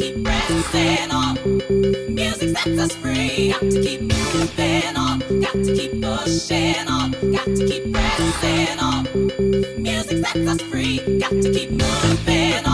keep pressing on. Music sets us free. Got to keep moving on. Got to keep pushing on. Got to keep pressing on. Music sets us free. Got to keep moving on.